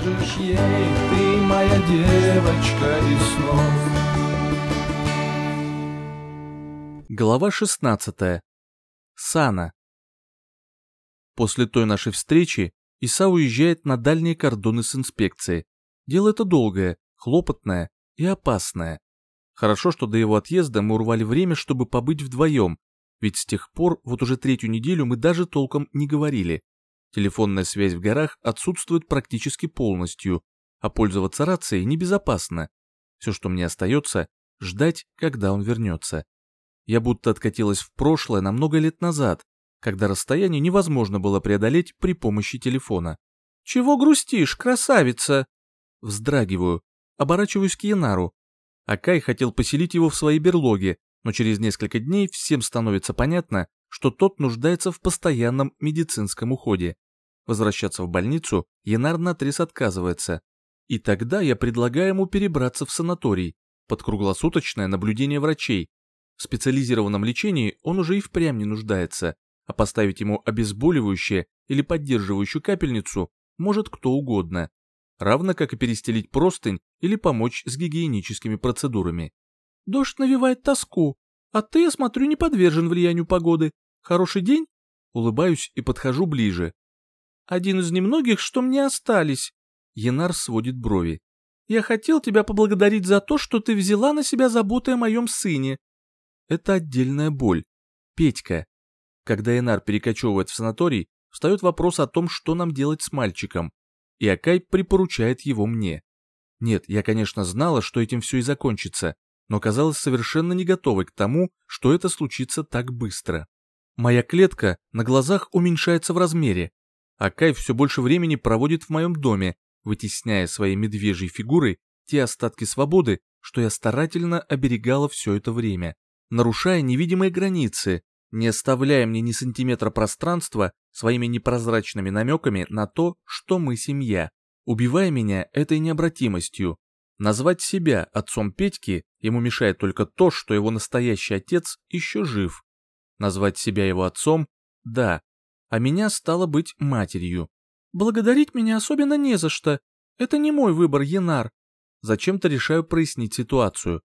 скажешь ей, ты моя девочка из снов. Глава 16. Сана. После той нашей встречи Иса уезжает на дальние кордоны с инспекцией. Дело это долгое, хлопотное и опасное. Хорошо, что до его отъезда мы урвали время, чтобы побыть вдвоем, ведь с тех пор вот уже третью неделю мы даже толком не говорили. Телефонная связь в горах отсутствует практически полностью, а пользоваться рацией небезопасно. Все, что мне остается, ждать, когда он вернется. Я будто откатилась в прошлое на много лет назад, когда расстояние невозможно было преодолеть при помощи телефона. «Чего грустишь, красавица?» Вздрагиваю, оборачиваюсь к Янару. Акай хотел поселить его в своей берлоге, но через несколько дней всем становится понятно, что тот нуждается в постоянном медицинском уходе. Возвращаться в больницу Янар наотрез отказывается. И тогда я предлагаю ему перебраться в санаторий, под круглосуточное наблюдение врачей. В специализированном лечении он уже и впрямь не нуждается, а поставить ему обезболивающее или поддерживающую капельницу может кто угодно, равно как и перестелить простынь или помочь с гигиеническими процедурами. Дождь навевает тоску, а ты, я смотрю, не подвержен влиянию погоды. Хороший день? Улыбаюсь и подхожу ближе. Один из немногих, что мне остались. Янар сводит брови. Я хотел тебя поблагодарить за то, что ты взяла на себя заботу о моем сыне. Это отдельная боль. Петька. Когда Янар перекочевывает в санаторий, встает вопрос о том, что нам делать с мальчиком. И Акай припоручает его мне. Нет, я, конечно, знала, что этим все и закончится, но казалась совершенно не готовой к тому, что это случится так быстро. Моя клетка на глазах уменьшается в размере, а Кай все больше времени проводит в моем доме, вытесняя своей медвежьей фигурой те остатки свободы, что я старательно оберегала все это время, нарушая невидимые границы, не оставляя мне ни сантиметра пространства своими непрозрачными намеками на то, что мы семья, убивая меня этой необратимостью, Назвать себя отцом Петьки ему мешает только то, что его настоящий отец еще жив. Назвать себя его отцом – да, а меня стало быть матерью. Благодарить меня особенно не за что. Это не мой выбор, Янар. Зачем-то решаю прояснить ситуацию.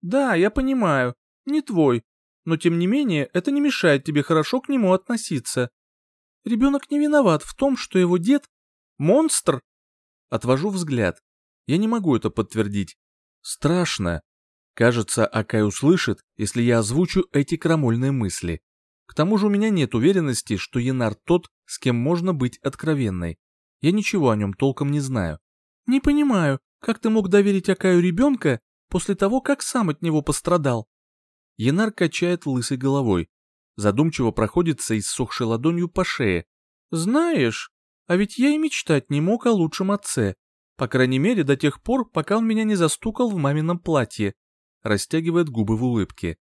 Да, я понимаю, не твой, но тем не менее это не мешает тебе хорошо к нему относиться. Ребенок не виноват в том, что его дед – монстр. Отвожу взгляд. Я не могу это подтвердить. Страшно. Кажется, Акай услышит, если я озвучу эти крамольные мысли. К тому же у меня нет уверенности, что Янар тот, с кем можно быть откровенной. Я ничего о нем толком не знаю. Не понимаю, как ты мог доверить Акаю ребенка после того, как сам от него пострадал? Янар качает лысой головой. Задумчиво проходится иссохшей ладонью по шее. Знаешь, а ведь я и мечтать не мог о лучшем отце. По крайней мере, до тех пор, пока он меня не застукал в мамином платье. Растягивает губы в улыбке.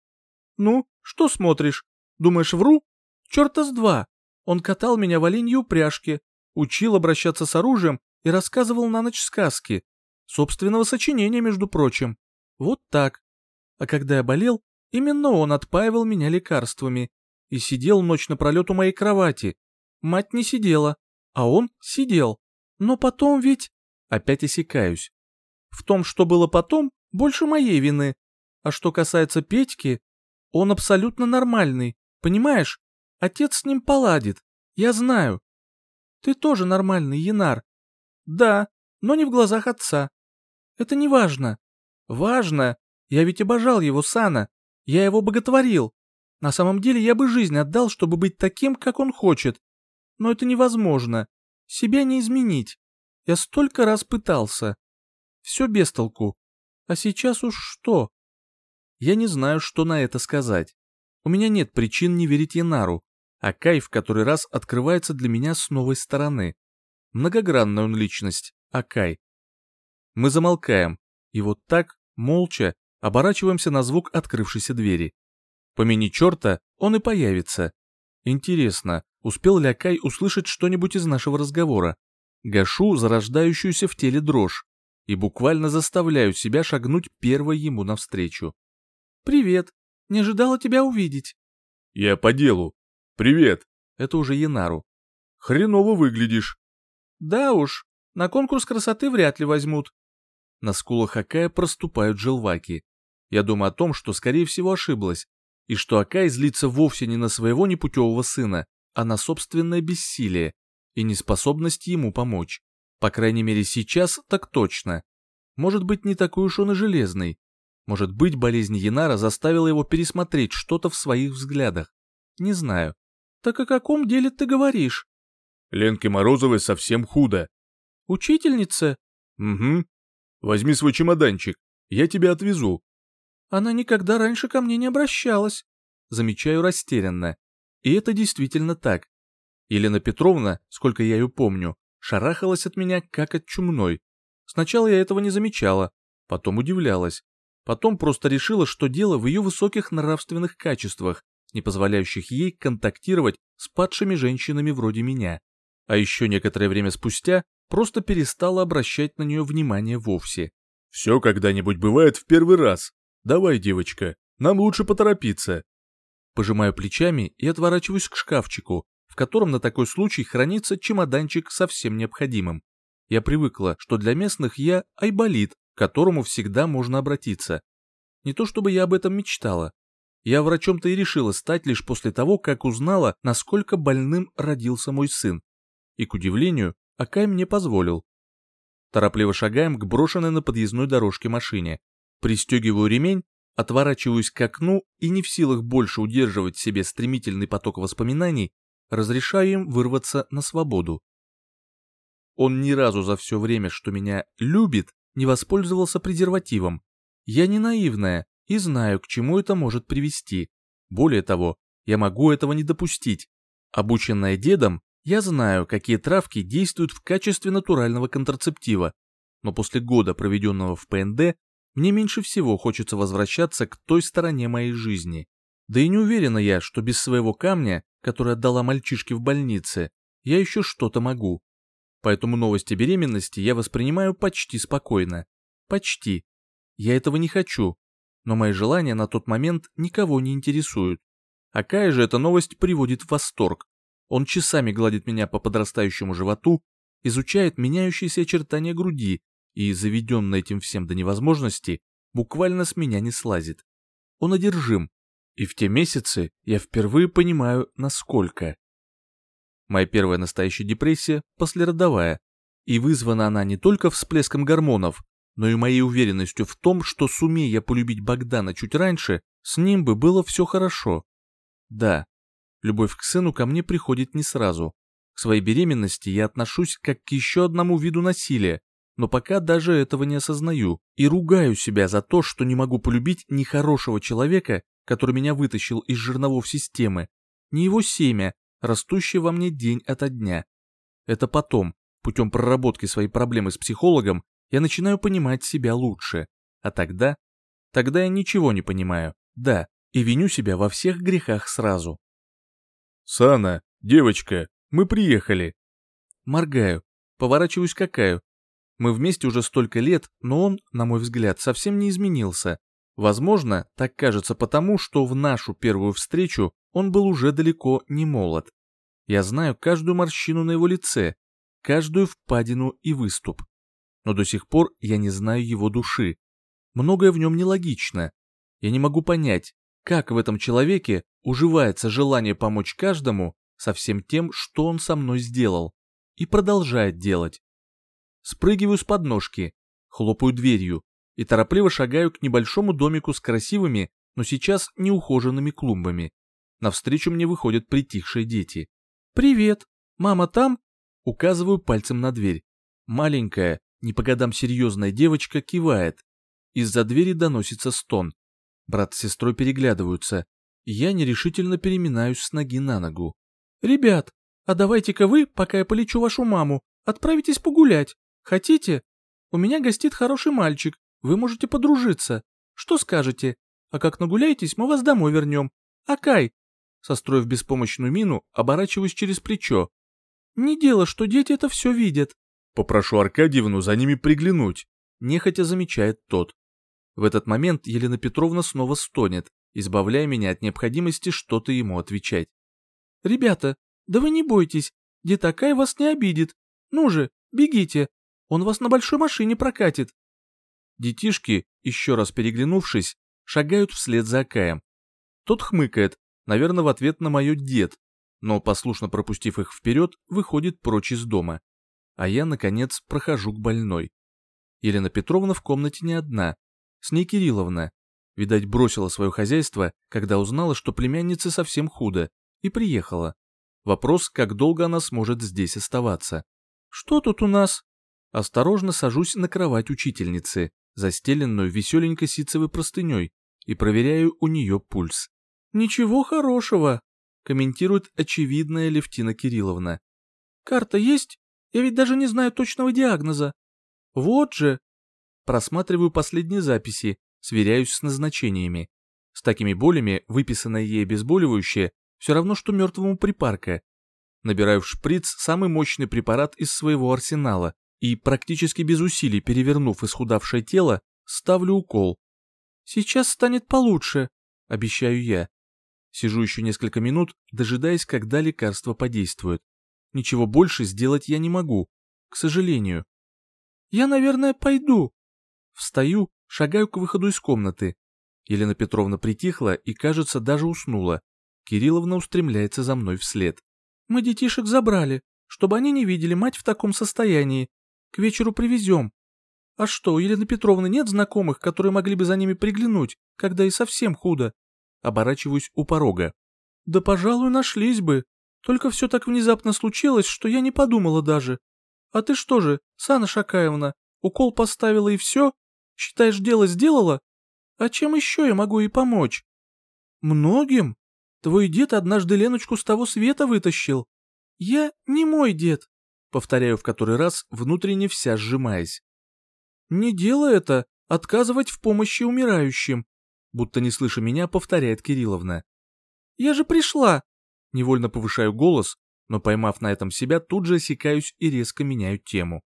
Ну, что смотришь? Думаешь, вру? Черта с два. Он катал меня в оленьей упряжке, учил обращаться с оружием и рассказывал на ночь сказки. Собственного сочинения, между прочим. Вот так. А когда я болел, именно он отпаивал меня лекарствами и сидел ночь напролет у моей кровати. Мать не сидела, а он сидел. Но потом ведь... Опять осекаюсь. В том, что было потом, больше моей вины. А что касается Петьки, он абсолютно нормальный, понимаешь? Отец с ним поладит, я знаю. Ты тоже нормальный, Янар. Да, но не в глазах отца. Это не важно. Важно. Я ведь обожал его Сана. Я его боготворил. На самом деле я бы жизнь отдал, чтобы быть таким, как он хочет. Но это невозможно. Себя не изменить. Я столько раз пытался. Все без толку. А сейчас уж что? Я не знаю, что на это сказать. У меня нет причин не верить Янару, а Кайф который раз открывается для меня с новой стороны. Многогранная он личность, Акай. Мы замолкаем, и вот так, молча, оборачиваемся на звук открывшейся двери. Помяни черта, он и появится. Интересно, успел ли Акай услышать что-нибудь из нашего разговора? Гашу зарождающуюся в теле дрожь и буквально заставляю себя шагнуть первой ему навстречу. «Привет! Не ожидала тебя увидеть!» «Я по делу. Привет!» Это уже Янару. «Хреново выглядишь!» «Да уж, На конкурс красоты вряд ли возьмут. На скулах Акая проступают желваки. Я думаю о том, что, скорее всего, ошиблась, и что Акай злится вовсе не на своего непутевого сына, а на собственное бессилие и неспособность ему помочь. По крайней мере сейчас так точно. Может быть, не такой уж он и железный. Может быть, болезнь Янара заставила его пересмотреть что-то в своих взглядах. Не знаю. Так о каком деле ты говоришь? Ленке Морозовой совсем худо. Учительница? Угу. Возьми свой чемоданчик, я тебя отвезу. Она никогда раньше ко мне не обращалась. Замечаю растерянно. И это действительно так. Елена Петровна, сколько я ее помню, шарахалась от меня, как от чумной. Сначала я этого не замечала, потом удивлялась. Потом просто решила, что дело в ее высоких нравственных качествах, не позволяющих ей контактировать с падшими женщинами вроде меня. А еще некоторое время спустя просто перестала обращать на нее внимание вовсе. «Все когда-нибудь бывает в первый раз. Давай, девочка, нам лучше поторопиться». Пожимаю плечами и отворачиваюсь к шкафчику, в котором на такой случай хранится чемоданчик со всем необходимым. Я привыкла, что для местных я айболит, которому всегда можно обратиться. Не то чтобы я об этом мечтала. Я врачом-то и решила стать лишь после того, как узнала, насколько больным родился мой сын. И, к удивлению, Акай мне позволил. Торопливо шагаем к брошенной на подъездной дорожке машине. Пристегиваю ремень, отворачиваюсь к окну и не в силах больше удерживать в себе стремительный поток воспоминаний, разрешаю им вырваться на свободу. Он ни разу за все время, что меня любит, не воспользовался презервативом. Я не наивная и знаю, к чему это может привести. Более того, я могу этого не допустить. Обученная дедом, я знаю, какие травки действуют в качестве натурального контрацептива, но после года, проведенного в ПНД, мне меньше всего хочется возвращаться к той стороне моей жизни. Да и не уверена я, что без своего камня, который отдала мальчишке в больнице, я еще что-то могу. Поэтому новости беременности я воспринимаю почти спокойно. Почти. Я этого не хочу, но мои желания на тот момент никого не интересуют. А Кая же эта новость приводит в восторг. Он часами гладит меня по подрастающему животу, изучает меняющиеся очертания груди и, заведенный этим всем до невозможности, буквально с меня не слазит. Он одержим, и в те месяцы я впервые понимаю, насколько. Моя первая настоящая депрессия послеродовая, и вызвана она не только всплеском гормонов, но и моей уверенностью в том, что сумея полюбить Богдана чуть раньше, с ним бы было все хорошо. Да, Любовь к сыну ко мне приходит не сразу. К своей беременности я отношусь как к еще одному виду насилия, но пока даже этого не осознаю и ругаю себя за то, что не могу полюбить ни хорошего человека, который меня вытащил из жерновов системы, ни его семя, растущее во мне день ото дня. Это потом, путем проработки своей проблемы с психологом, я начинаю понимать себя лучше. А тогда? Тогда я ничего не понимаю, да, и виню себя во всех грехах сразу. «Сана, девочка, мы приехали!» Моргаю, поворачиваюсь к Акаю. Мы вместе уже столько лет, но он, на мой взгляд, совсем не изменился. Возможно, так кажется потому, что в нашу первую встречу он был уже далеко не молод. Я знаю каждую морщину на его лице, каждую впадину и выступ. Но до сих пор я не знаю его души. Многое в нем нелогично. Я не могу понять, как в этом человеке уживается желание помочь каждому со всем тем, что он со мной сделал, и продолжает делать. Спрыгиваю с подножки, хлопаю дверью и торопливо шагаю к небольшому домику с красивыми, но сейчас неухоженными клумбами. Навстречу мне выходят притихшие дети. «Привет! Мама там?» Указываю пальцем на дверь. Маленькая, не по годам серьезная девочка кивает. Из-за двери доносится стон. Брат с сестрой переглядываются. Я нерешительно переминаюсь с ноги на ногу. «Ребят, а давайте-ка вы, пока я полечу вашу маму, отправитесь погулять. Хотите? У меня гостит хороший мальчик, вы можете подружиться. Что скажете? А как нагуляетесь, мы вас домой вернем. Акай!» Состроив беспомощную мину, оборачиваюсь через плечо. «Не дело, что дети это все видят». «Попрошу Аркадьевну за ними приглянуть», — нехотя замечает тот. В этот момент Елена Петровна снова стонет, избавляя меня от необходимости что-то ему отвечать. «Ребята, да вы не бойтесь, дед Акай вас не обидит. Ну же, бегите, Он вас на большой машине прокатит. Детишки, еще раз переглянувшись, шагают вслед за Акаем. Тот хмыкает, наверное, в ответ на мое «дед», но, послушно пропустив их вперед, выходит прочь из дома. А я, наконец, прохожу к больной. Елена Петровна в комнате не одна. С ней Кирилловна. Видать, бросила свое хозяйство, когда узнала, что племяннице совсем худо, и приехала. Вопрос, как долго она сможет здесь оставаться. «Что тут у нас?» Осторожно сажусь на кровать учительницы, застеленную веселенькой ситцевой простыней, и проверяю у нее пульс. «Ничего хорошего», — комментирует очевидная Левтина Кирилловна. «Карта есть? Я ведь даже не знаю точного диагноза. Вот же. Просматриваю последние записи, сверяюсь с назначениями. С такими болями выписанное ей обезболивающее все равно, что мертвому припарка. Набираю в шприц самый мощный препарат из своего арсенала и, практически без усилий перевернув исхудавшее тело, ставлю укол. «Сейчас станет получше», — обещаю я. Сижу еще несколько минут, дожидаясь, когда лекарство подействует. Ничего больше сделать я не могу, к сожалению. Я, наверное, пойду. Встаю, шагаю к выходу из комнаты. Елена Петровна притихла и, кажется, даже уснула. Кирилловна устремляется за мной вслед. Мы детишек забрали, чтобы они не видели мать в таком состоянии. К вечеру привезем. А что, у Елены Петровны нет знакомых, которые могли бы за ними приглянуть, когда и совсем худо? Оборачиваюсь у порога. Да, пожалуй, нашлись бы. Только все так внезапно случилось, что я не подумала даже. А ты что же, Сана Шакаевна, укол поставила и все? Считаешь, дело сделала? А чем еще я могу ей помочь? Многим. Твой дед однажды Леночку с того света вытащил. Я не мой дед. Повторяю в который раз, внутренне вся сжимаясь. Не дело это, отказывать в помощи умирающим. Будто не слыша меня, повторяет Кирилловна. Я же пришла. Невольно повышаю голос, но поймав на этом себя, тут же осекаюсь и резко меняю тему.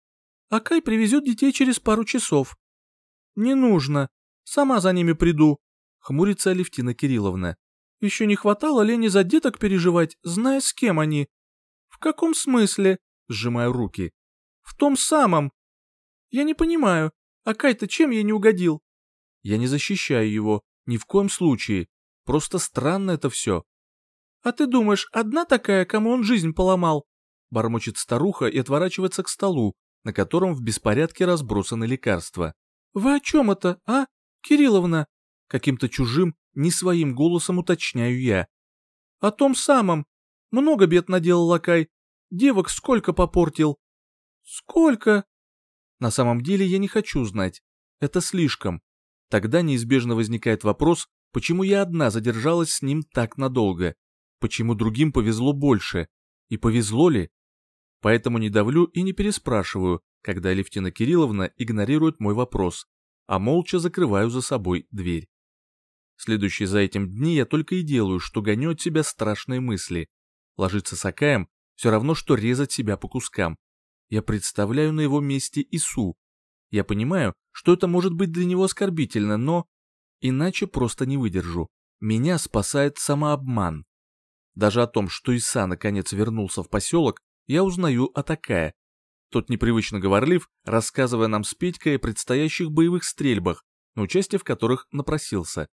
Акай привезет детей через пару часов. Не нужно. Сама за ними приду. Хмурится Алевтина Кирилловна. Еще не хватало Лене за деток переживать, зная, с кем они. В каком смысле? Сжимаю руки. В том самом. Я не понимаю, Акай-то чем я не угодил? Я не защищаю его, ни в коем случае. Просто странно это все. «А ты думаешь, одна такая, кому он жизнь поломал?» Бормочет старуха и отворачивается к столу, на котором в беспорядке разбросаны лекарства. «Вы о чем это, а, Кирилловна?» Каким-то чужим, не своим голосом уточняю я. «О том самом. Много бед наделал Лакай. Девок сколько попортил?» «Сколько?» На самом деле я не хочу знать. Это слишком. Тогда неизбежно возникает вопрос, почему я одна задержалась с ним так надолго почему другим повезло больше, и повезло ли. Поэтому не давлю и не переспрашиваю, когда Левтина Кирилловна игнорирует мой вопрос, а молча закрываю за собой дверь. Следующие за этим дни я только и делаю, что гоню от себя страшные мысли. Ложиться с Акаем все равно, что резать себя по кускам. Я представляю на его месте Ису. Я понимаю, что это может быть для него оскорбительно, но... Иначе просто не выдержу. Меня спасает самообман. Даже о том, что Иса наконец вернулся в поселок, я узнаю от Акая. Тот непривычно говорлив, рассказывая нам с Петькой о предстоящих боевых стрельбах, на участие в которых напросился.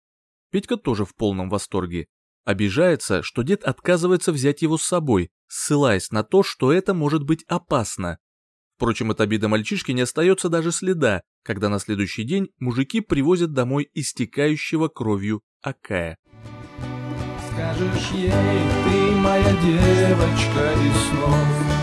Петька тоже в полном восторге. Обижается, что дед отказывается взять его с собой, ссылаясь на то, что это может быть опасно. Впрочем, от обиды мальчишки не остается даже следа, когда на следующий день мужики привозят домой истекающего кровью Акая скажешь ей, ты моя девочка из снов.